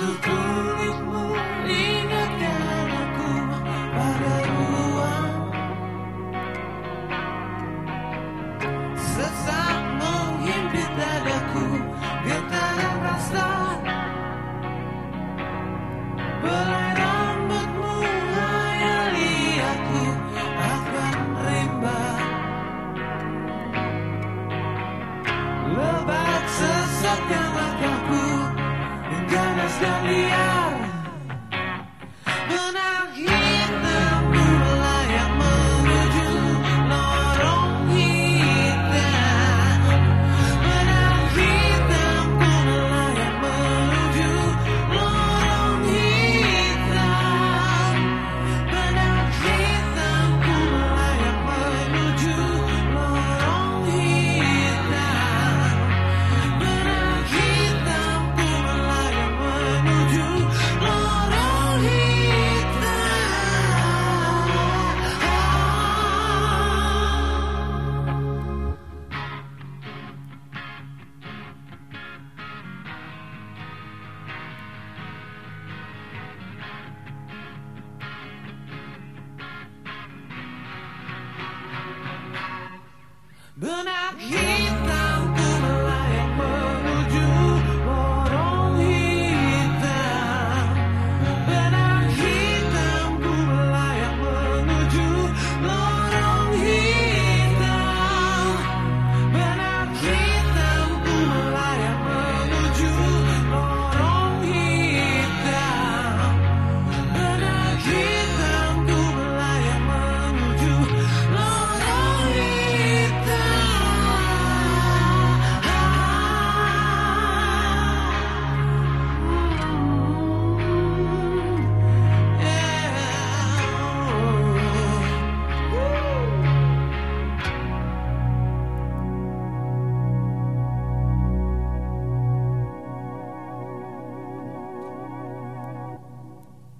Kulitmu Burnout. Yeah.